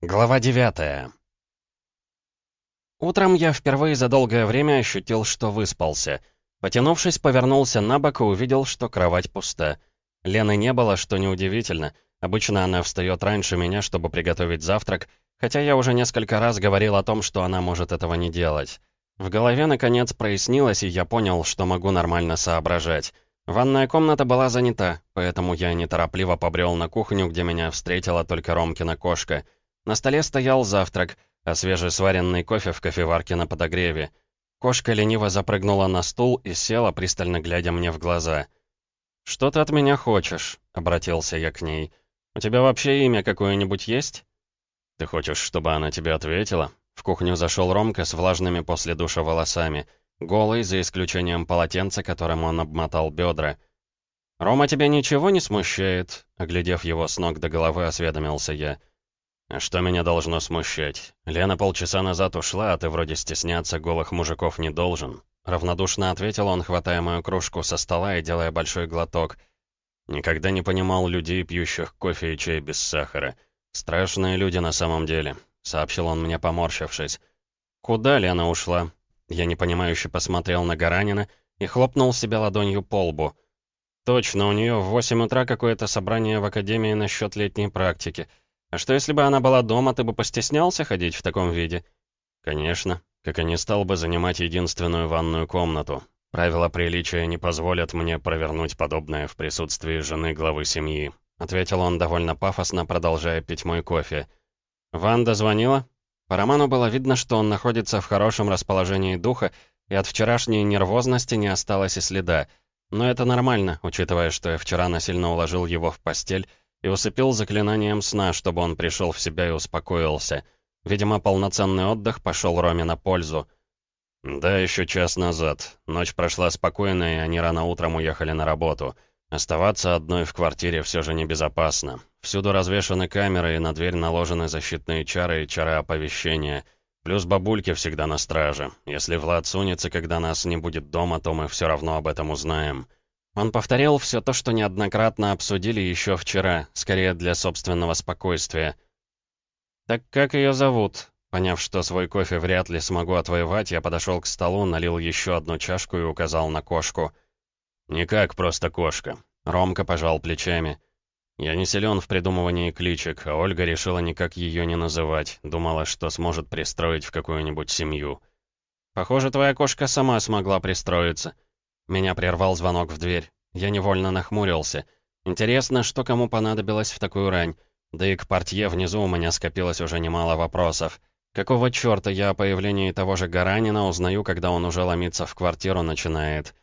Глава 9 Утром я впервые за долгое время ощутил, что выспался. Потянувшись, повернулся на бок и увидел, что кровать пуста. Лены не было, что неудивительно. Обычно она встает раньше меня, чтобы приготовить завтрак, хотя я уже несколько раз говорил о том, что она может этого не делать. В голове, наконец, прояснилось, и я понял, что могу нормально соображать. Ванная комната была занята, поэтому я неторопливо побрел на кухню, где меня встретила только Ромкина кошка — на столе стоял завтрак, а свежесваренный кофе в кофеварке на подогреве. Кошка лениво запрыгнула на стул и села, пристально глядя мне в глаза. «Что ты от меня хочешь?» — обратился я к ней. «У тебя вообще имя какое-нибудь есть?» «Ты хочешь, чтобы она тебе ответила?» В кухню зашел Ромка с влажными после душа волосами, голый, за исключением полотенца, которым он обмотал бедра. «Рома, тебя ничего не смущает?» Оглядев его с ног до головы, осведомился я. «А что меня должно смущать? Лена полчаса назад ушла, а ты вроде стесняться голых мужиков не должен». Равнодушно ответил он, хватая мою кружку со стола и делая большой глоток. Никогда не понимал людей, пьющих кофе и чай без сахара. Страшные люди на самом деле, сообщил он мне, поморщившись. Куда Лена ушла? Я непонимающе посмотрел на Гаранина и хлопнул себя ладонью по лбу. Точно, у нее в восемь утра какое-то собрание в академии насчет летней практики. А что, если бы она была дома, ты бы постеснялся ходить в таком виде? Конечно, как и не стал бы занимать единственную ванную комнату. Правила приличия не позволят мне провернуть подобное в присутствии жены главы семьи. Ответил он довольно пафосно, продолжая пить мой кофе. «Ванда звонила?» По Роману было видно, что он находится в хорошем расположении духа, и от вчерашней нервозности не осталось и следа. Но это нормально, учитывая, что я вчера насильно уложил его в постель, и усыпил заклинанием сна, чтобы он пришел в себя и успокоился. Видимо, полноценный отдых пошел Роме на пользу. Да, еще час назад. Ночь прошла спокойно, и они рано утром уехали на работу. Оставаться одной в квартире все же небезопасно. Всюду развешаны камеры, и на дверь наложены защитные чары и чары оповещения. Плюс бабульки всегда на страже. Если Влад сунется, когда нас не будет дома, то мы все равно об этом узнаем. Он повторил все то, что неоднократно обсудили еще вчера, скорее для собственного спокойствия. «Так как ее зовут?» Поняв, что свой кофе вряд ли смогу отвоевать, я подошел к столу, налил еще одну чашку и указал на кошку. «Никак, просто кошка». Ромка пожал плечами. Я не силен в придумывании кличек, а Ольга решила никак ее не называть, думала, что сможет пристроить в какую-нибудь семью. «Похоже, твоя кошка сама смогла пристроиться». Меня прервал звонок в дверь. Я невольно нахмурился. Интересно, что кому понадобилось в такую рань. Да и к портье внизу у меня скопилось уже немало вопросов. Какого черта я о появлении того же Гаранина узнаю, когда он уже ломиться в квартиру начинает?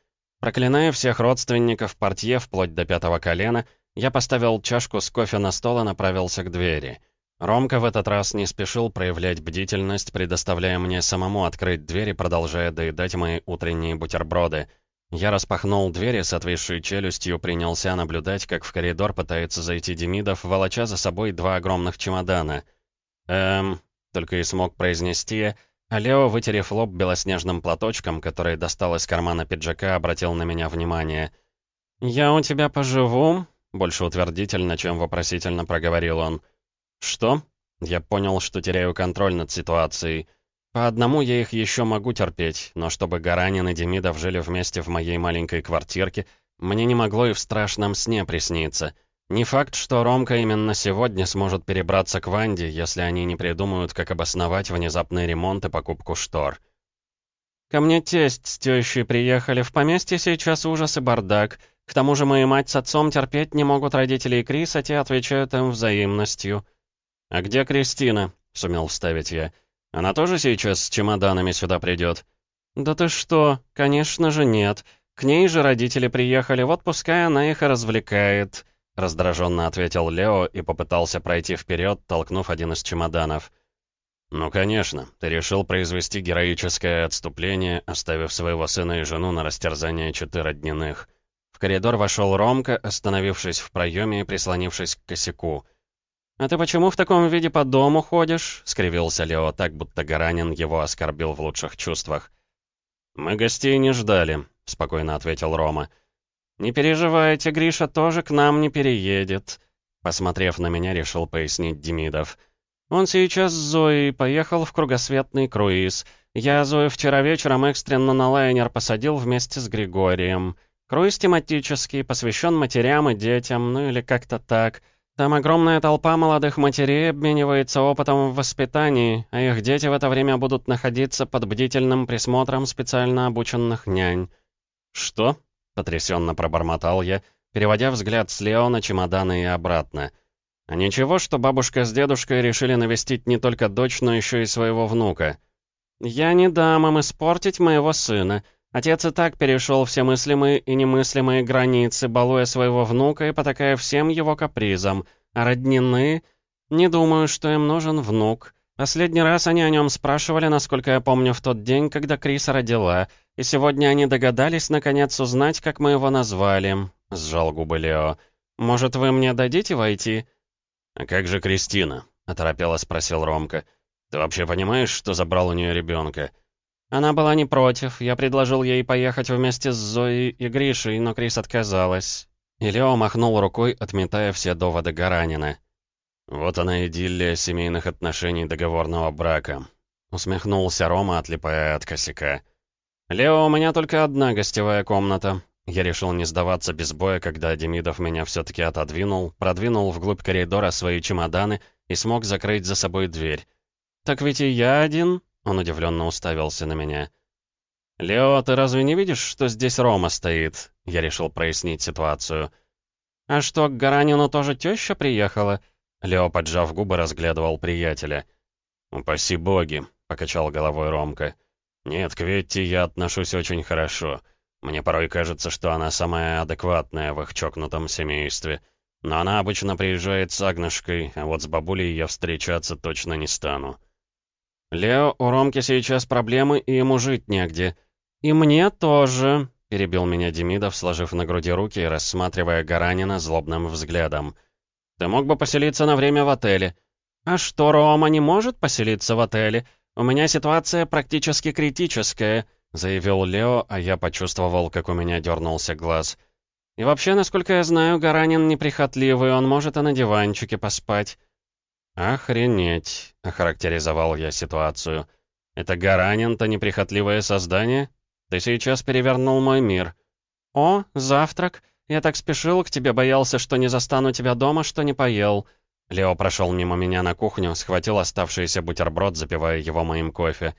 Проклиная всех родственников портье вплоть до пятого колена, я поставил чашку с кофе на стол и направился к двери. Ромка в этот раз не спешил проявлять бдительность, предоставляя мне самому открыть дверь и продолжая доедать мои утренние бутерброды — я распахнул двери с отвисшей челюстью, принялся наблюдать, как в коридор пытается зайти Демидов, волоча за собой два огромных чемодана. «Эм...» — только и смог произнести, а Лео, вытерев лоб белоснежным платочком, который достал из кармана пиджака, обратил на меня внимание. «Я у тебя поживу?» — больше утвердительно, чем вопросительно проговорил он. «Что?» Я понял, что теряю контроль над ситуацией. По одному я их еще могу терпеть, но чтобы Гаранин и Демидов жили вместе в моей маленькой квартирке, мне не могло и в страшном сне присниться. Не факт, что Ромка именно сегодня сможет перебраться к Ванде, если они не придумают, как обосновать внезапный ремонт и покупку штор. «Ко мне тесть с тещей приехали. В поместье сейчас ужас и бардак. К тому же мои мать с отцом терпеть не могут родителей Криса, те отвечают им взаимностью». «А где Кристина?» — сумел вставить я. Она тоже сейчас с чемоданами сюда придет?» «Да ты что? Конечно же нет. К ней же родители приехали, вот пускай она их и развлекает», — раздраженно ответил Лео и попытался пройти вперед, толкнув один из чемоданов. «Ну, конечно, ты решил произвести героическое отступление, оставив своего сына и жену на растерзание четыродневных». В коридор вошел Ромка, остановившись в проеме и прислонившись к косяку. «А ты почему в таком виде по дому ходишь?» — скривился Лео так, будто Гаранин его оскорбил в лучших чувствах. «Мы гостей не ждали», — спокойно ответил Рома. «Не переживайте, Гриша тоже к нам не переедет», — посмотрев на меня, решил пояснить Демидов. «Он сейчас с Зоей поехал в кругосветный круиз. Я Зою вчера вечером экстренно на лайнер посадил вместе с Григорием. Круиз тематический, посвящен матерям и детям, ну или как-то так. Там огромная толпа молодых матерей обменивается опытом в воспитании, а их дети в это время будут находиться под бдительным присмотром специально обученных нянь». «Что?» — потрясенно пробормотал я, переводя взгляд с Лео на чемоданы и обратно. «А ничего, что бабушка с дедушкой решили навестить не только дочь, но еще и своего внука». «Я не дам им испортить моего сына. Отец и так перешел все мыслимые и немыслимые границы, балуя своего внука и потакая всем его капризам. А роднины? Не думаю, что им нужен внук. Последний раз они о нем спрашивали, насколько я помню, в тот день, когда Криса родила, и сегодня они догадались, наконец, узнать, как мы его назвали», — сжал губы Лео. «Может, вы мне дадите войти?» «А как же Кристина?» — оторопело спросил Ромка. «Ты вообще понимаешь, что забрал у нее ребенка?» Она была не против, я предложил ей поехать вместе с Зоей и Гришей, но Крис отказалась. И Лео махнул рукой, отметая все доводы Гаранина. «Вот она идиллия семейных отношений договорного брака», — усмехнулся Рома, отлипая от косяка. «Лео, у меня только одна гостевая комната». Я решил не сдаваться без боя, когда Демидов меня все-таки отодвинул, продвинул вглубь коридора свои чемоданы и смог закрыть за собой дверь. «Так ведь и я один?» Он удивленно уставился на меня. «Лео, ты разве не видишь, что здесь Рома стоит?» Я решил прояснить ситуацию. «А что, к Гаранину тоже теща приехала?» Лео, поджав губы, разглядывал приятеля. «Упаси боги», — покачал головой Ромка. «Нет, к Ветте я отношусь очень хорошо. Мне порой кажется, что она самая адекватная в их чокнутом семействе. Но она обычно приезжает с Агнышкой, а вот с бабулей я встречаться точно не стану». «Лео, у Ромки сейчас проблемы, и ему жить негде». «И мне тоже», — перебил меня Демидов, сложив на груди руки и рассматривая Гаранина злобным взглядом. «Ты мог бы поселиться на время в отеле». «А что, Рома не может поселиться в отеле? У меня ситуация практически критическая», — заявил Лео, а я почувствовал, как у меня дернулся глаз. «И вообще, насколько я знаю, Гаранин неприхотливый, он может и на диванчике поспать». «Охренеть!» — охарактеризовал я ситуацию. «Это Гаранин-то неприхотливое создание? Ты сейчас перевернул мой мир». «О, завтрак! Я так спешил к тебе, боялся, что не застану тебя дома, что не поел». Лео прошел мимо меня на кухню, схватил оставшийся бутерброд, запивая его моим кофе.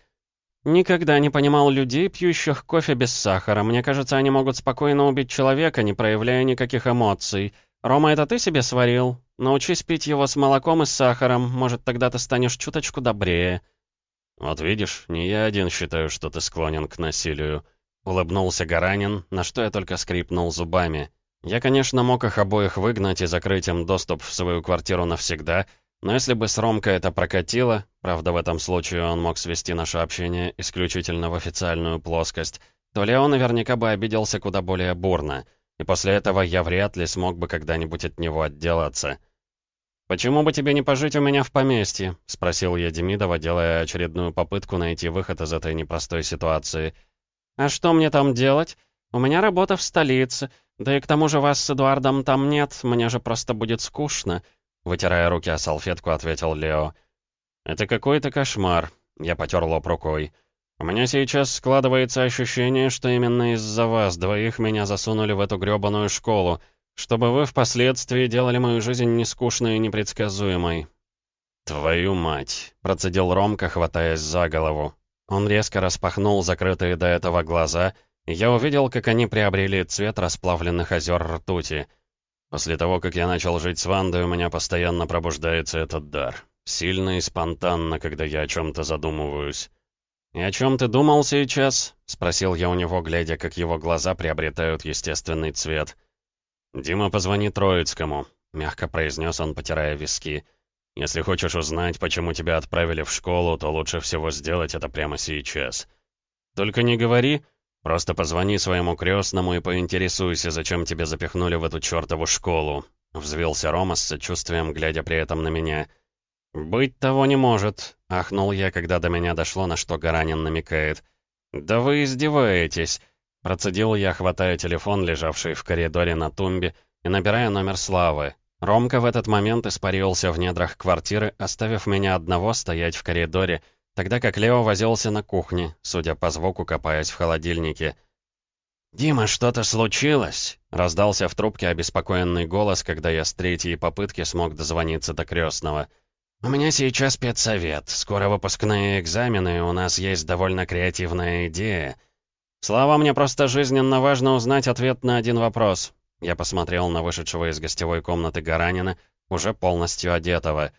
«Никогда не понимал людей, пьющих кофе без сахара. Мне кажется, они могут спокойно убить человека, не проявляя никаких эмоций. Рома, это ты себе сварил? Научись пить его с молоком и с сахаром, может, тогда ты станешь чуточку добрее». «Вот видишь, не я один считаю, что ты склонен к насилию», — улыбнулся Гаранин, на что я только скрипнул зубами. Я, конечно, мог их обоих выгнать и закрыть им доступ в свою квартиру навсегда, но если бы с Ромкой это прокатило, правда, в этом случае он мог свести наше общение исключительно в официальную плоскость, то Лео наверняка бы обиделся куда более бурно — и после этого я вряд ли смог бы когда-нибудь от него отделаться. «Почему бы тебе не пожить у меня в поместье?» — спросил я Демидова, делая очередную попытку найти выход из этой непростой ситуации. «А что мне там делать? У меня работа в столице, да и к тому же вас с Эдуардом там нет, мне же просто будет скучно», — вытирая руки о салфетку, ответил Лео. «Это какой-то кошмар», — я потер лоб рукой. Меня сейчас складывается ощущение, что именно из-за вас двоих меня засунули в эту грёбаную школу, чтобы вы впоследствии делали мою жизнь нескучной и непредсказуемой». «Твою мать!» — процедил Ромка, хватаясь за голову. Он резко распахнул закрытые до этого глаза, и я увидел, как они приобрели цвет расплавленных озер ртути. После того, как я начал жить с Вандой, у меня постоянно пробуждается этот дар. Сильно и спонтанно, когда я о чем-то задумываюсь. «И о чем ты думал сейчас?» — спросил я у него, глядя, как его глаза приобретают естественный цвет. «Дима, позвони Троицкому», — мягко произнес он, потирая виски. «Если хочешь узнать, почему тебя отправили в школу, то лучше всего сделать это прямо сейчас. Только не говори, просто позвони своему крестному и поинтересуйся, зачем тебя запихнули в эту чертову школу», — взвился Рома с сочувствием, глядя при этом на меня. «Быть того не может», — ахнул я, когда до меня дошло, на что Гаранин намекает. «Да вы издеваетесь!» Процедил я, хватая телефон, лежавший в коридоре на тумбе, и набирая номер Славы. Ромка в этот момент испарился в недрах квартиры, оставив меня одного стоять в коридоре, тогда как Лео возился на кухне, судя по звуку, копаясь в холодильнике. «Дима, что-то случилось?» — раздался в трубке обеспокоенный голос, когда я с третьей попытки смог дозвониться до крестного. «У меня сейчас спецсовет. Скоро выпускные экзамены, у нас есть довольно креативная идея. Слава, мне просто жизненно важно узнать ответ на один вопрос». Я посмотрел на вышедшего из гостевой комнаты Гаранина, уже полностью одетого.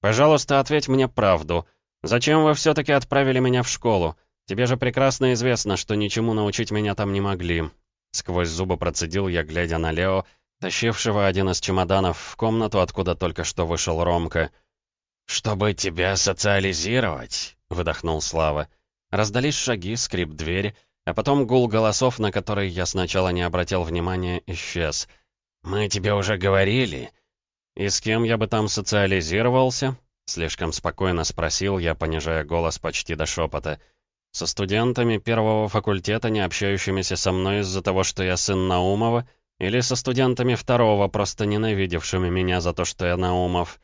«Пожалуйста, ответь мне правду. Зачем вы все-таки отправили меня в школу? Тебе же прекрасно известно, что ничему научить меня там не могли». Сквозь зубы процедил я, глядя на Лео, тащившего один из чемоданов в комнату, откуда только что вышел Ромка. «Чтобы тебя социализировать», — выдохнул Слава. Раздались шаги, скрип двери, а потом гул голосов, на который я сначала не обратил внимания, исчез. «Мы тебе уже говорили». «И с кем я бы там социализировался?» Слишком спокойно спросил я, понижая голос почти до шепота. Со студентами первого факультета, не общающимися со мной из-за того, что я сын Наумова, или со студентами второго, просто ненавидевшими меня за то, что я Наумов.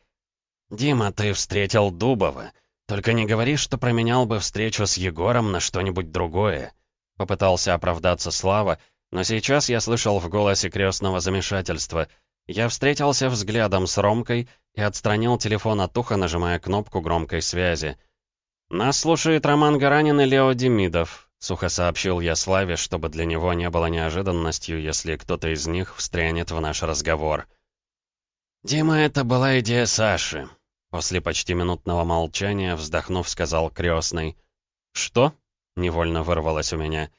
«Дима, ты встретил Дубова. Только не говори, что променял бы встречу с Егором на что-нибудь другое». Попытался оправдаться Слава, но сейчас я слышал в голосе крестного замешательства. Я встретился взглядом с Ромкой и отстранил телефон от уха, нажимая кнопку громкой связи. «Нас слушает Роман Гаранин и Лео Демидов», — сухо сообщил я Славе, чтобы для него не было неожиданностью, если кто-то из них встрянет в наш разговор. «Дима, это была идея Саши», — после почти минутного молчания, вздохнув, сказал крестный. «Что?» — невольно вырвалось у меня.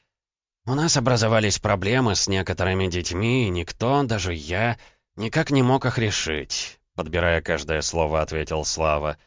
«У нас образовались проблемы с некоторыми детьми, и никто, даже я, никак не мог их решить», — подбирая каждое слово, ответил Слава.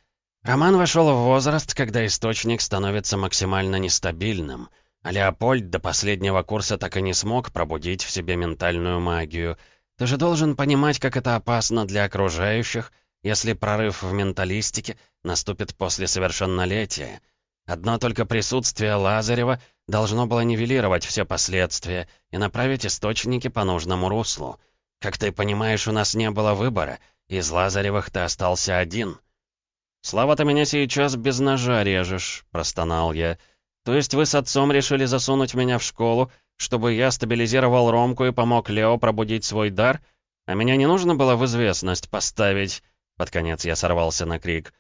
Роман вошел в возраст, когда источник становится максимально нестабильным, а Леопольд до последнего курса так и не смог пробудить в себе ментальную магию. Ты же должен понимать, как это опасно для окружающих, если прорыв в менталистике наступит после совершеннолетия. Одно только присутствие Лазарева должно было нивелировать все последствия и направить источники по нужному руслу. Как ты понимаешь, у нас не было выбора, из Лазаревых ты остался один — «Слава, ты меня сейчас без ножа режешь», — простонал я. «То есть вы с отцом решили засунуть меня в школу, чтобы я стабилизировал Ромку и помог Лео пробудить свой дар? А меня не нужно было в известность поставить?» Под конец я сорвался на крик.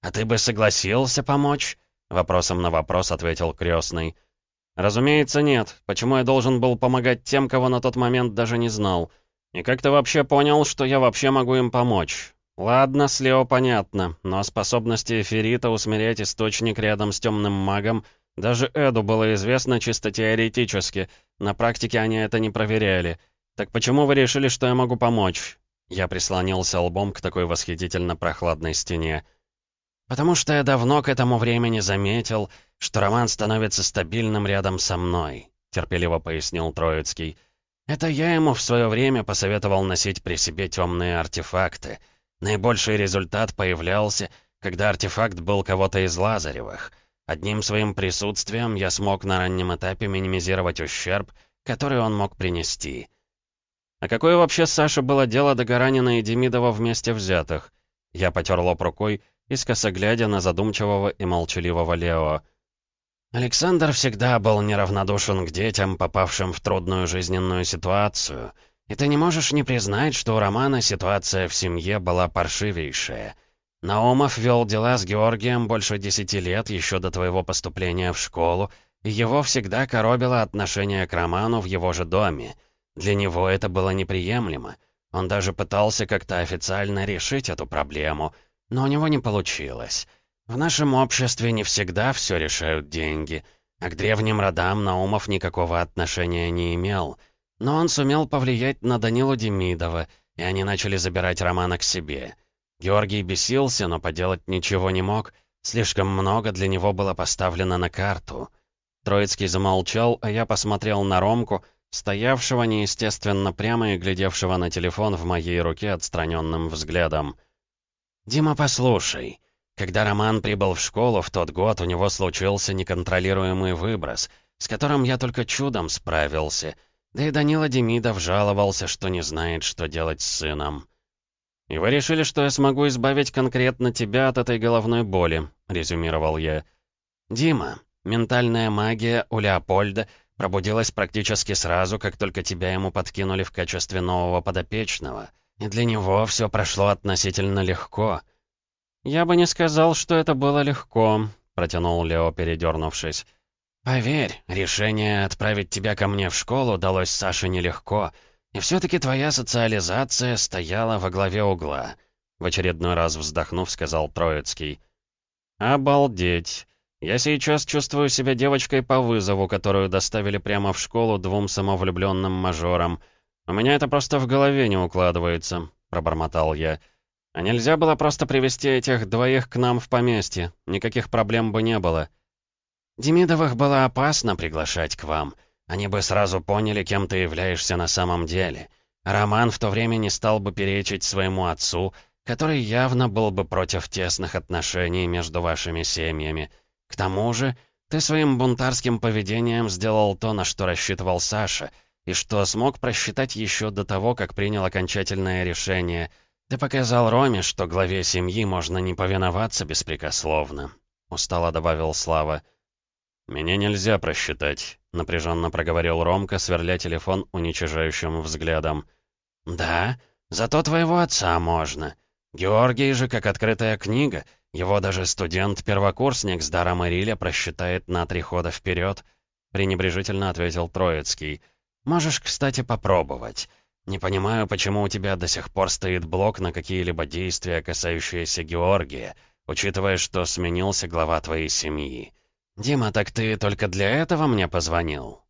«А ты бы согласился помочь?» Вопросом на вопрос ответил крестный. «Разумеется, нет. Почему я должен был помогать тем, кого на тот момент даже не знал? И как ты вообще понял, что я вообще могу им помочь? Ладно, с Лео понятно, но способности Эфирита усмирять источник рядом с темным магом даже Эду было известно чисто теоретически, на практике они это не проверяли. Так почему вы решили, что я могу помочь? Я прислонился лбом к такой восхитительно прохладной стене. «Потому что я давно к этому времени заметил, что Роман становится стабильным рядом со мной», — терпеливо пояснил Троицкий. «Это я ему в свое время посоветовал носить при себе темные артефакты». Наибольший результат появлялся, когда артефакт был кого-то из Лазаревых. Одним своим присутствием я смог на раннем этапе минимизировать ущерб, который он мог принести. А какое вообще Саше было дело до Гаранина и Демидова вместе взятых? Я потер лоб рукой, искоса глядя на задумчивого и молчаливого Лео. Александр всегда был неравнодушен к детям, попавшим в трудную жизненную ситуацию — и ты не можешь не признать, что у Романа ситуация в семье была паршивейшая. Наумов вел дела с Георгием больше десяти лет, еще до твоего поступления в школу, и его всегда коробило отношение к Роману в его же доме. Для него это было неприемлемо. Он даже пытался как-то официально решить эту проблему, но у него не получилось. В нашем обществе не всегда все решают деньги, а к древним родам Наумов никакого отношения не имел — но он сумел повлиять на Данилу Демидова, и они начали забирать Романа к себе. Георгий бесился, но поделать ничего не мог. Слишком много для него было поставлено на карту. Троицкий замолчал, а я посмотрел на Ромку, стоявшего неестественно прямо и глядевшего на телефон в моей руке отстраненным взглядом. «Дима, послушай. Когда Роман прибыл в школу в тот год, у него случился неконтролируемый выброс, с которым я только чудом справился — да и Данила Демидов жаловался, что не знает, что делать с сыном. «И вы решили, что я смогу избавить конкретно тебя от этой головной боли», — резюмировал я. «Дима, ментальная магия у Леопольда пробудилась практически сразу, как только тебя ему подкинули в качестве нового подопечного, и для него все прошло относительно легко». «Я бы не сказал, что это было легко», — протянул Лео, передернувшись. «Поверь, решение отправить тебя ко мне в школу далось Саше нелегко, и все-таки твоя социализация стояла во главе угла», — в очередной раз вздохнув, сказал Троицкий. «Обалдеть! Я сейчас чувствую себя девочкой по вызову, которую доставили прямо в школу двум самовлюбленным мажорам. У меня это просто в голове не укладывается», — пробормотал я. «А нельзя было просто привести этих двоих к нам в поместье? Никаких проблем бы не было». Демидовых было опасно приглашать к вам. Они бы сразу поняли, кем ты являешься на самом деле. Роман в то время не стал бы перечить своему отцу, который явно был бы против тесных отношений между вашими семьями. К тому же, ты своим бунтарским поведением сделал то, на что рассчитывал Саша, и что смог просчитать еще до того, как принял окончательное решение. Ты показал Роме, что главе семьи можно не повиноваться беспрекословно. Устало добавил Слава. «Меня нельзя просчитать», — напряженно проговорил Ромка, сверля телефон уничижающим взглядом. «Да, зато твоего отца можно. Георгий же как открытая книга, его даже студент-первокурсник с даром Ириля просчитает на три хода вперед», — пренебрежительно ответил Троицкий. «Можешь, кстати, попробовать. Не понимаю, почему у тебя до сих пор стоит блок на какие-либо действия, касающиеся Георгия, учитывая, что сменился глава твоей семьи». «Дима, так ты только для этого мне позвонил?»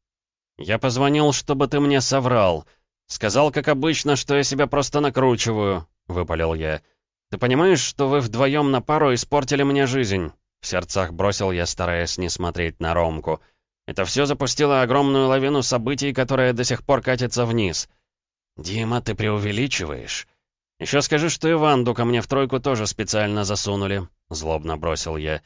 «Я позвонил, чтобы ты мне соврал. Сказал, как обычно, что я себя просто накручиваю», — выпалил я. «Ты понимаешь, что вы вдвоем на пару испортили мне жизнь?» В сердцах бросил я, стараясь не смотреть на Ромку. «Это все запустило огромную лавину событий, которая до сих пор катится вниз». «Дима, ты преувеличиваешь?» «Еще скажи, что и Ванду ко мне в тройку тоже специально засунули», — злобно бросил я.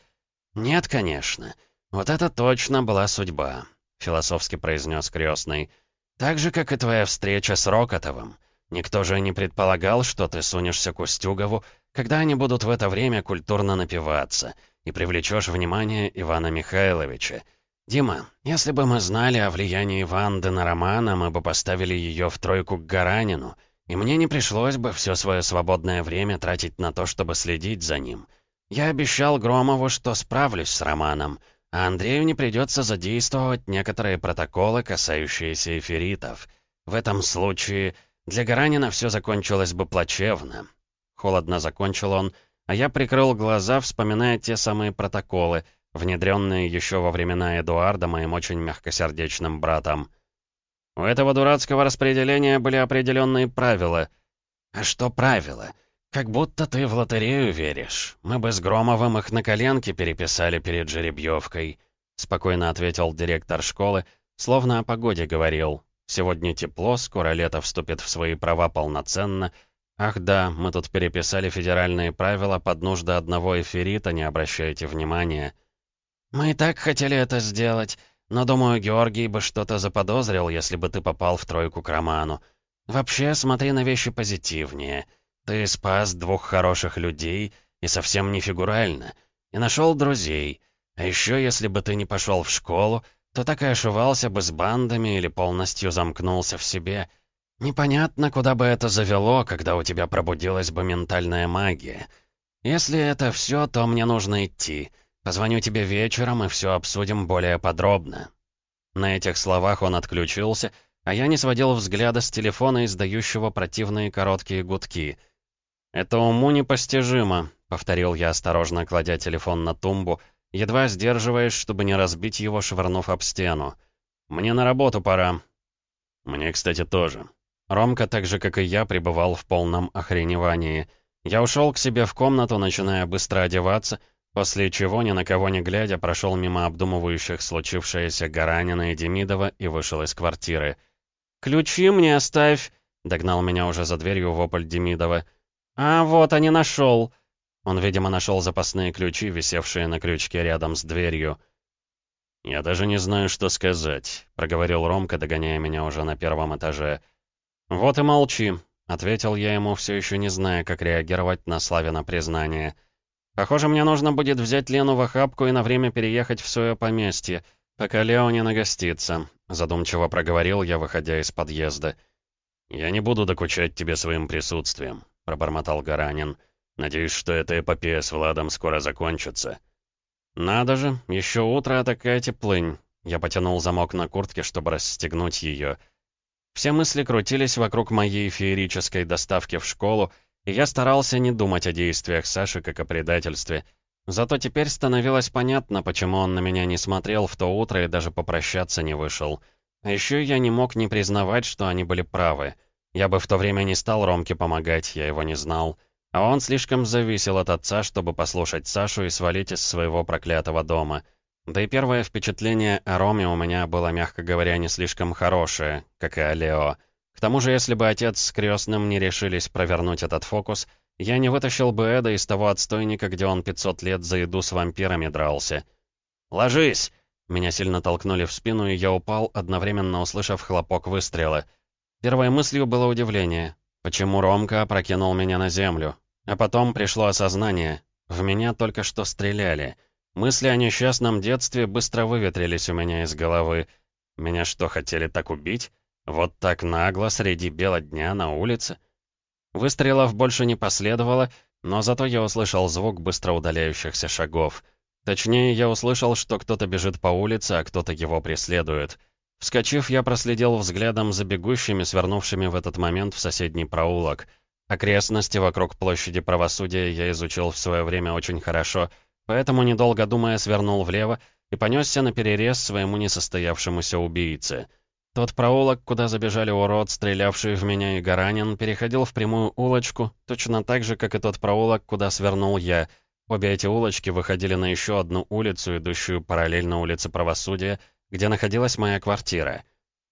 «Нет, конечно. «Вот это точно была судьба», — философски произнес крестный. «Так же, как и твоя встреча с Рокотовым. Никто же не предполагал, что ты сунешься к Устюгову, когда они будут в это время культурно напиваться, и привлечешь внимание Ивана Михайловича. Дима, если бы мы знали о влиянии Ванды на Романа, мы бы поставили ее в тройку к Гаранину, и мне не пришлось бы все свое свободное время тратить на то, чтобы следить за ним. Я обещал Громову, что справлюсь с Романом, а Андрею не придется задействовать некоторые протоколы, касающиеся эфиритов. В этом случае для Гаранина все закончилось бы плачевно. Холодно закончил он, а я прикрыл глаза, вспоминая те самые протоколы, внедренные еще во времена Эдуарда моим очень мягкосердечным братом. У этого дурацкого распределения были определенные правила. А что правила? «Как будто ты в лотерею веришь. Мы бы с Громовым их на коленке переписали перед жеребьевкой», — спокойно ответил директор школы, словно о погоде говорил. «Сегодня тепло, скоро лето вступит в свои права полноценно. Ах да, мы тут переписали федеральные правила под нужды одного эфирита, не обращайте внимания». «Мы и так хотели это сделать, но, думаю, Георгий бы что-то заподозрил, если бы ты попал в тройку к Роману. Вообще, смотри на вещи позитивнее». Ты спас двух хороших людей, и совсем не фигурально, и нашел друзей. А еще, если бы ты не пошел в школу, то так и ошивался бы с бандами или полностью замкнулся в себе. Непонятно, куда бы это завело, когда у тебя пробудилась бы ментальная магия. Если это все, то мне нужно идти. Позвоню тебе вечером, и все обсудим более подробно». На этих словах он отключился, а я не сводил взгляда с телефона, издающего противные короткие гудки — «Это уму непостижимо», — повторил я, осторожно кладя телефон на тумбу, едва сдерживаясь, чтобы не разбить его, швырнув об стену. «Мне на работу пора». «Мне, кстати, тоже». Ромка, так же, как и я, пребывал в полном охреневании. Я ушел к себе в комнату, начиная быстро одеваться, после чего, ни на кого не глядя, прошел мимо обдумывающих случившееся Гаранина и Демидова и вышел из квартиры. «Ключи мне оставь!» — догнал меня уже за дверью вопль Демидова — «А вот, а не нашел!» Он, видимо, нашел запасные ключи, висевшие на крючке рядом с дверью. «Я даже не знаю, что сказать», — проговорил Ромка, догоняя меня уже на первом этаже. «Вот и молчи», — ответил я ему, все еще не зная, как реагировать на Славина признание. Похоже, мне нужно будет взять Лену в охапку и на время переехать в свое поместье, пока Лео не нагостится, задумчиво проговорил я, выходя из подъезда. «Я не буду докучать тебе своим присутствием», — пробормотал Гаранин. «Надеюсь, что эта эпопея с Владом скоро закончится». «Надо же, еще утро, а такая теплынь». Я потянул замок на куртке, чтобы расстегнуть ее. Все мысли крутились вокруг моей феерической доставки в школу, и я старался не думать о действиях Саши как о предательстве. Зато теперь становилось понятно, почему он на меня не смотрел в то утро и даже попрощаться не вышел. А еще я не мог не признавать, что они были правы. Я бы в то время не стал Ромке помогать, я его не знал. А он слишком зависел от отца, чтобы послушать Сашу и свалить из своего проклятого дома. Да и первое впечатление о Роме у меня было, мягко говоря, не слишком хорошее, как и о Лео. К тому же, если бы отец с крестным не решились провернуть этот фокус, я не вытащил бы Эда из того отстойника, где он 500 лет за еду с вампирами дрался. «Ложись!» Меня сильно толкнули в спину, и я упал, одновременно услышав хлопок выстрела. Первой мыслью было удивление. Почему Ромка опрокинул меня на землю? А потом пришло осознание. В меня только что стреляли. Мысли о несчастном детстве быстро выветрились у меня из головы. Меня что, хотели так убить? Вот так нагло, среди бела дня, на улице? Выстрелов больше не последовало, но зато я услышал звук быстро удаляющихся шагов. Точнее, я услышал, что кто-то бежит по улице, а кто-то его преследует. Вскочив, я проследил взглядом за бегущими, свернувшими в этот момент в соседний проулок. Окрестности вокруг площади правосудия я изучил в свое время очень хорошо, поэтому, недолго думая, свернул влево и понесся на перерез своему несостоявшемуся убийце. Тот проулок, куда забежали урод, стрелявший в меня и Гаранин, переходил в прямую улочку, точно так же, как и тот проулок, куда свернул я. Обе эти улочки выходили на еще одну улицу, идущую параллельно улице правосудия, где находилась моя квартира.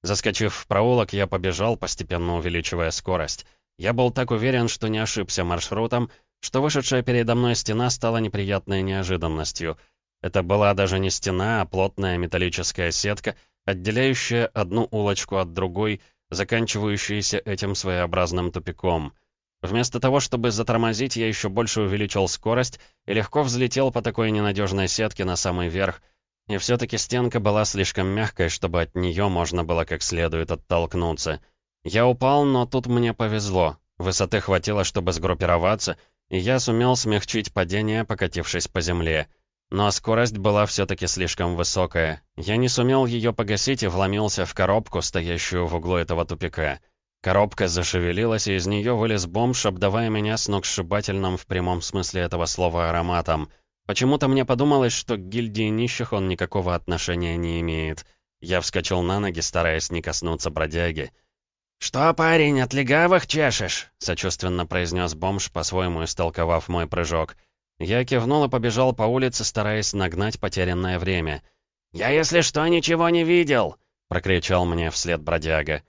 Заскочив в проулок, я побежал, постепенно увеличивая скорость. Я был так уверен, что не ошибся маршрутом, что вышедшая передо мной стена стала неприятной неожиданностью. Это была даже не стена, а плотная металлическая сетка, отделяющая одну улочку от другой, заканчивающаяся этим своеобразным тупиком. Вместо того, чтобы затормозить, я еще больше увеличил скорость и легко взлетел по такой ненадежной сетке на самый верх — и все-таки стенка была слишком мягкой, чтобы от нее можно было как следует оттолкнуться. Я упал, но тут мне повезло. Высоты хватило, чтобы сгруппироваться, и я сумел смягчить падение, покатившись по земле. Но скорость была все-таки слишком высокая. Я не сумел ее погасить и вломился в коробку, стоящую в углу этого тупика. Коробка зашевелилась, и из нее вылез бомж, обдавая меня сногсшибательным в прямом смысле этого слова ароматом — Почему-то мне подумалось, что к гильдии нищих он никакого отношения не имеет. Я вскочил на ноги, стараясь не коснуться бродяги. «Что, парень, от легавых чешешь?» — сочувственно произнес бомж, по-своему истолковав мой прыжок. Я кивнул и побежал по улице, стараясь нагнать потерянное время. «Я, если что, ничего не видел!» — прокричал мне вслед бродяга.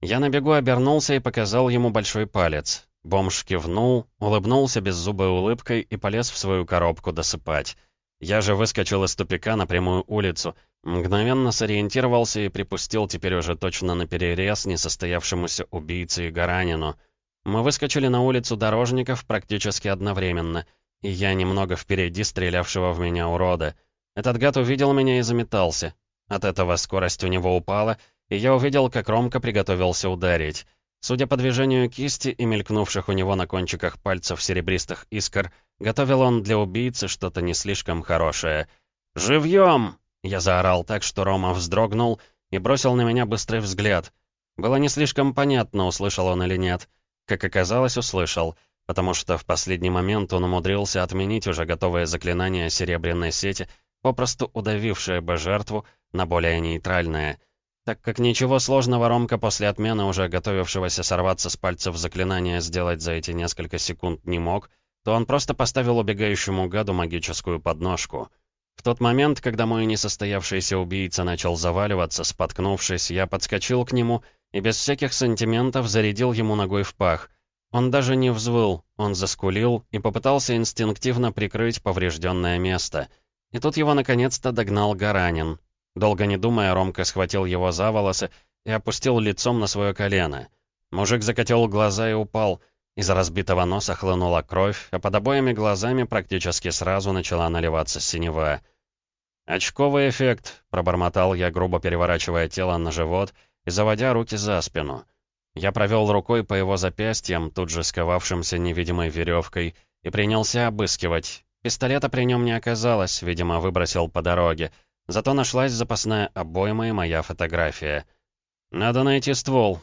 Я на бегу обернулся и показал ему большой палец. Бомж кивнул, улыбнулся беззубой улыбкой и полез в свою коробку досыпать. Я же выскочил из тупика на прямую улицу, мгновенно сориентировался и припустил теперь уже точно на перерез несостоявшемуся убийце и Гаранину. Мы выскочили на улицу дорожников практически одновременно, и я немного впереди стрелявшего в меня урода. Этот гад увидел меня и заметался. От этого скорость у него упала, и я увидел, как Ромка приготовился ударить. Судя по движению кисти и мелькнувших у него на кончиках пальцев серебристых искр, готовил он для убийцы что-то не слишком хорошее. «Живьем!» — я заорал так, что Рома вздрогнул и бросил на меня быстрый взгляд. Было не слишком понятно, услышал он или нет. Как оказалось, услышал, потому что в последний момент он умудрился отменить уже готовое заклинание серебряной сети, попросту удавившее бы жертву на более нейтральное — так как ничего сложного Ромка после отмены уже готовившегося сорваться с пальцев заклинания сделать за эти несколько секунд не мог, то он просто поставил убегающему гаду магическую подножку. В тот момент, когда мой несостоявшийся убийца начал заваливаться, споткнувшись, я подскочил к нему и без всяких сантиментов зарядил ему ногой в пах. Он даже не взвыл, он заскулил и попытался инстинктивно прикрыть поврежденное место. И тут его наконец-то догнал Гаранин, Долго не думая, Ромка схватил его за волосы и опустил лицом на свое колено. Мужик закатил глаза и упал. Из разбитого носа хлынула кровь, а под обоими глазами практически сразу начала наливаться синева. «Очковый эффект», — пробормотал я, грубо переворачивая тело на живот и заводя руки за спину. Я провел рукой по его запястьям, тут же сковавшимся невидимой веревкой, и принялся обыскивать. Пистолета при нем не оказалось, видимо, выбросил по дороге. Зато нашлась запасная обойма и моя фотография. «Надо найти ствол»,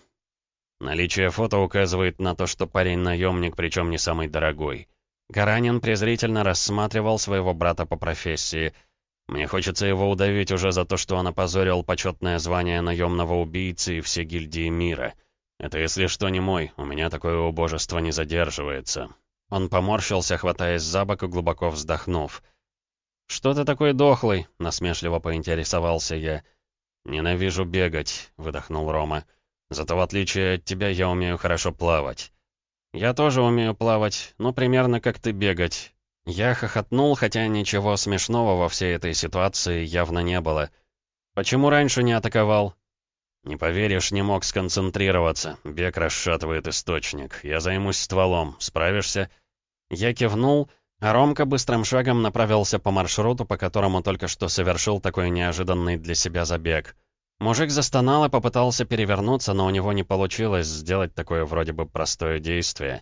Наличие фото указывает на то, что парень наемник, причем не самый дорогой. Гаранин презрительно рассматривал своего брата по профессии. Мне хочется его удавить уже за то, что он опозорил почетное звание наемного убийцы и все гильдии мира. Это, если что, не мой, у меня такое убожество не задерживается. Он поморщился, хватаясь за бок и глубоко вздохнув. «Что ты такой дохлый?» — насмешливо поинтересовался я. «Ненавижу бегать», — выдохнул Рома. Зато в отличие от тебя я умею хорошо плавать. Я тоже умею плавать, но примерно как ты бегать. Я хохотнул, хотя ничего смешного во всей этой ситуации явно не было. Почему раньше не атаковал? Не поверишь, не мог сконцентрироваться. Бег расшатывает источник. Я займусь стволом. Справишься? Я кивнул, Ромка быстрым шагом направился по маршруту, по которому только что совершил такой неожиданный для себя забег. Мужик застонал и попытался перевернуться, но у него не получилось сделать такое вроде бы простое действие.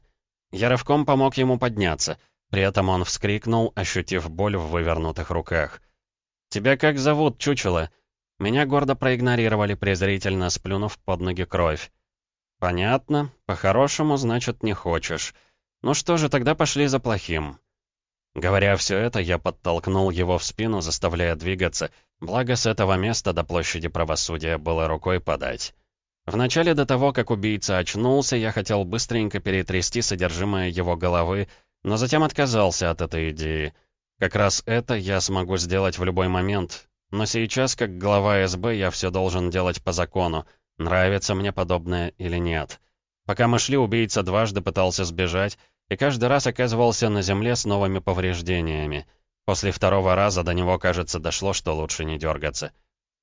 Я рывком помог ему подняться. При этом он вскрикнул, ощутив боль в вывернутых руках. «Тебя как зовут, чучело?» Меня гордо проигнорировали, презрительно сплюнув под ноги кровь. «Понятно. По-хорошему, значит, не хочешь. Ну что же, тогда пошли за плохим». Говоря все это, я подтолкнул его в спину, заставляя двигаться, благо с этого места до площади правосудия было рукой подать. Вначале до того, как убийца очнулся, я хотел быстренько перетрясти содержимое его головы, но затем отказался от этой идеи. Как раз это я смогу сделать в любой момент, но сейчас, как глава СБ, я все должен делать по закону, нравится мне подобное или нет. Пока мы шли, убийца дважды пытался сбежать, и каждый раз оказывался на земле с новыми повреждениями. После второго раза до него, кажется, дошло, что лучше не дергаться.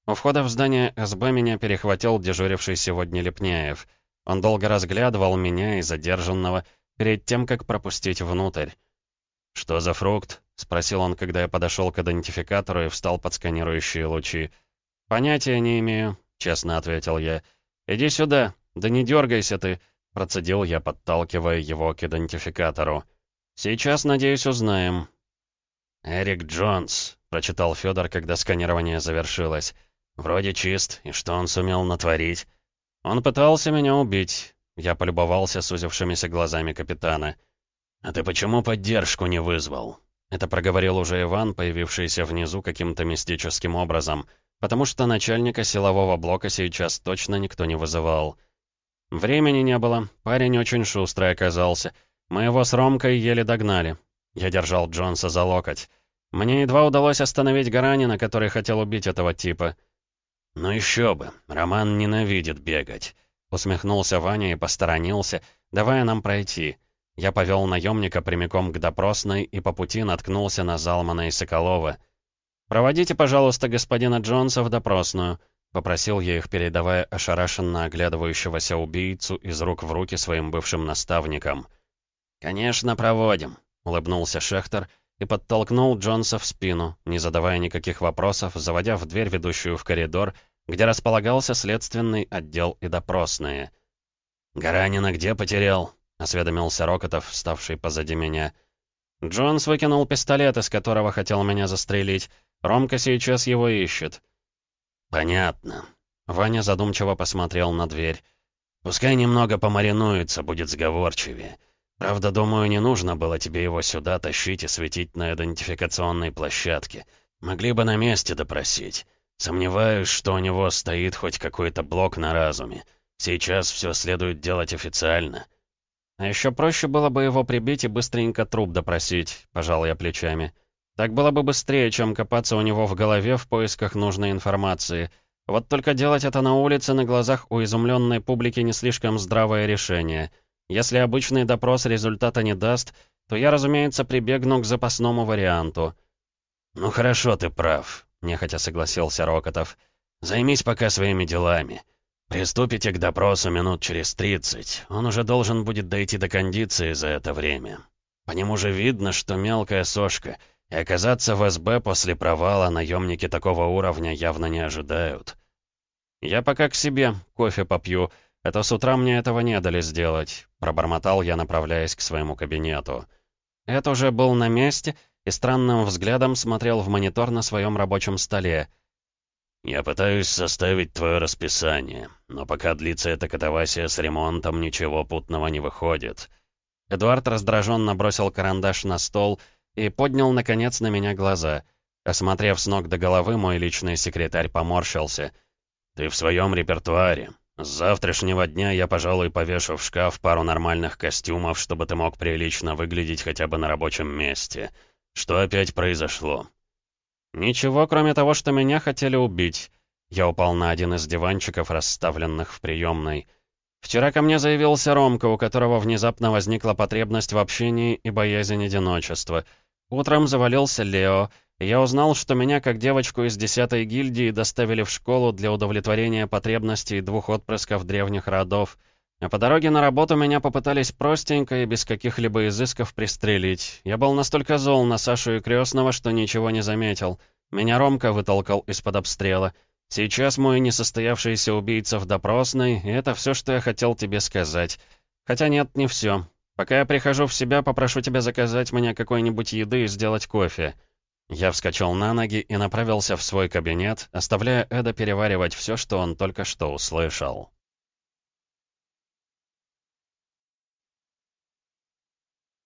У входа в здание СБ меня перехватил дежуривший сегодня Лепняев. Он долго разглядывал меня и задержанного перед тем, как пропустить внутрь. «Что за фрукт?» — спросил он, когда я подошел к идентификатору и встал под сканирующие лучи. «Понятия не имею», — честно ответил я. «Иди сюда, да не дергайся ты», Процедил я, подталкивая его к идентификатору. «Сейчас, надеюсь, узнаем». «Эрик Джонс», — прочитал Федор, когда сканирование завершилось. «Вроде чист, и что он сумел натворить?» «Он пытался меня убить». Я полюбовался сузившимися глазами капитана. «А ты почему поддержку не вызвал?» Это проговорил уже Иван, появившийся внизу каким-то мистическим образом, потому что начальника силового блока сейчас точно никто не вызывал. Времени не было, парень очень шустрый оказался. Мы его с Ромкой еле догнали. Я держал Джонса за локоть. Мне едва удалось остановить Гаранина, который хотел убить этого типа. «Ну еще бы, Роман ненавидит бегать», — усмехнулся Ваня и посторонился, давая нам пройти. Я повел наемника прямиком к допросной и по пути наткнулся на Залмана и Соколова. «Проводите, пожалуйста, господина Джонса в допросную», Попросил я их, передавая ошарашенно оглядывающегося убийцу из рук в руки своим бывшим наставникам. «Конечно, проводим», — улыбнулся Шехтер и подтолкнул Джонса в спину, не задавая никаких вопросов, заводя в дверь, ведущую в коридор, где располагался следственный отдел и допросные. «Гаранина где потерял?» — осведомился Рокотов, вставший позади меня. «Джонс выкинул пистолет, из которого хотел меня застрелить. Ромка сейчас его ищет». «Понятно». Ваня задумчиво посмотрел на дверь. «Пускай немного помаринуется, будет сговорчивее. Правда, думаю, не нужно было тебе его сюда тащить и светить на идентификационной площадке. Могли бы на месте допросить. Сомневаюсь, что у него стоит хоть какой-то блок на разуме. Сейчас все следует делать официально». «А еще проще было бы его прибить и быстренько труп допросить», — пожал я плечами. Так было бы быстрее, чем копаться у него в голове в поисках нужной информации. Вот только делать это на улице на глазах у изумленной публики не слишком здравое решение. Если обычный допрос результата не даст, то я, разумеется, прибегну к запасному варианту. «Ну хорошо, ты прав», — нехотя согласился Рокотов. «Займись пока своими делами. «Приступите к допросу минут через тридцать. Он уже должен будет дойти до кондиции за это время. По нему же видно, что мелкая сошка, и оказаться в СБ после провала наемники такого уровня явно не ожидают». «Я пока к себе, кофе попью, а то с утра мне этого не дали сделать», — пробормотал я, направляясь к своему кабинету. Эд уже был на месте и странным взглядом смотрел в монитор на своем рабочем столе — «Я пытаюсь составить твое расписание, но пока длится эта катавасия с ремонтом, ничего путного не выходит». Эдуард раздраженно бросил карандаш на стол и поднял, наконец, на меня глаза. Осмотрев с ног до головы, мой личный секретарь поморщился. «Ты в своем репертуаре. С завтрашнего дня я, пожалуй, повешу в шкаф пару нормальных костюмов, чтобы ты мог прилично выглядеть хотя бы на рабочем месте. Что опять произошло?» «Ничего, кроме того, что меня хотели убить». Я упал на один из диванчиков, расставленных в приемной. Вчера ко мне заявился Ромка, у которого внезапно возникла потребность в общении и боязнь одиночества. Утром завалился Лео, я узнал, что меня, как девочку из десятой гильдии, доставили в школу для удовлетворения потребностей двух отпрысков древних родов — а по дороге на работу меня попытались простенько и без каких-либо изысков пристрелить. Я был настолько зол на Сашу и Крестного, что ничего не заметил. Меня Ромка вытолкал из-под обстрела. Сейчас мой несостоявшийся убийца в допросной, и это все, что я хотел тебе сказать. Хотя нет, не все. Пока я прихожу в себя, попрошу тебя заказать мне какой-нибудь еды и сделать кофе». Я вскочил на ноги и направился в свой кабинет, оставляя Эда переваривать все, что он только что услышал.